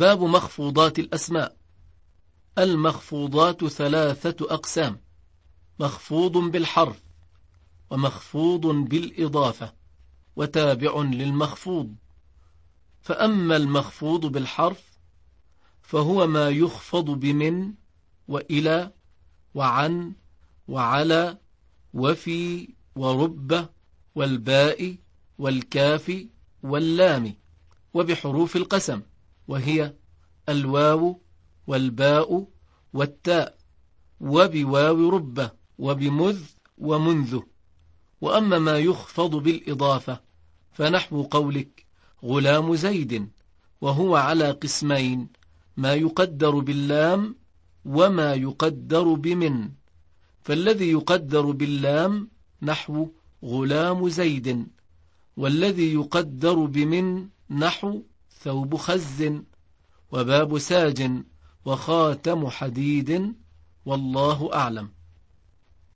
باب مخفوضات الأسماء. المخفوضات ثلاثة أقسام مخفوض بالحرف ومخفوض بالإضافة وتابع للمخفوض. فأما المخفوض بالحرف فهو ما يخفض بمن وإلى وعن وعلى وفي ورب والباء والكاف واللام وبحروف القسم. وهي الواو والباء والتاء وبواو رب وبمذ ومنذ. وأما ما يخفض بالإضافة فنحو قولك غلام زيد وهو على قسمين ما يقدر باللام وما يقدر بمن. فالذي يقدر باللام نحو غلام زيد والذي يقدر بمن نحو ثوب خز وباب ساج وخاتم حديد والله أعلم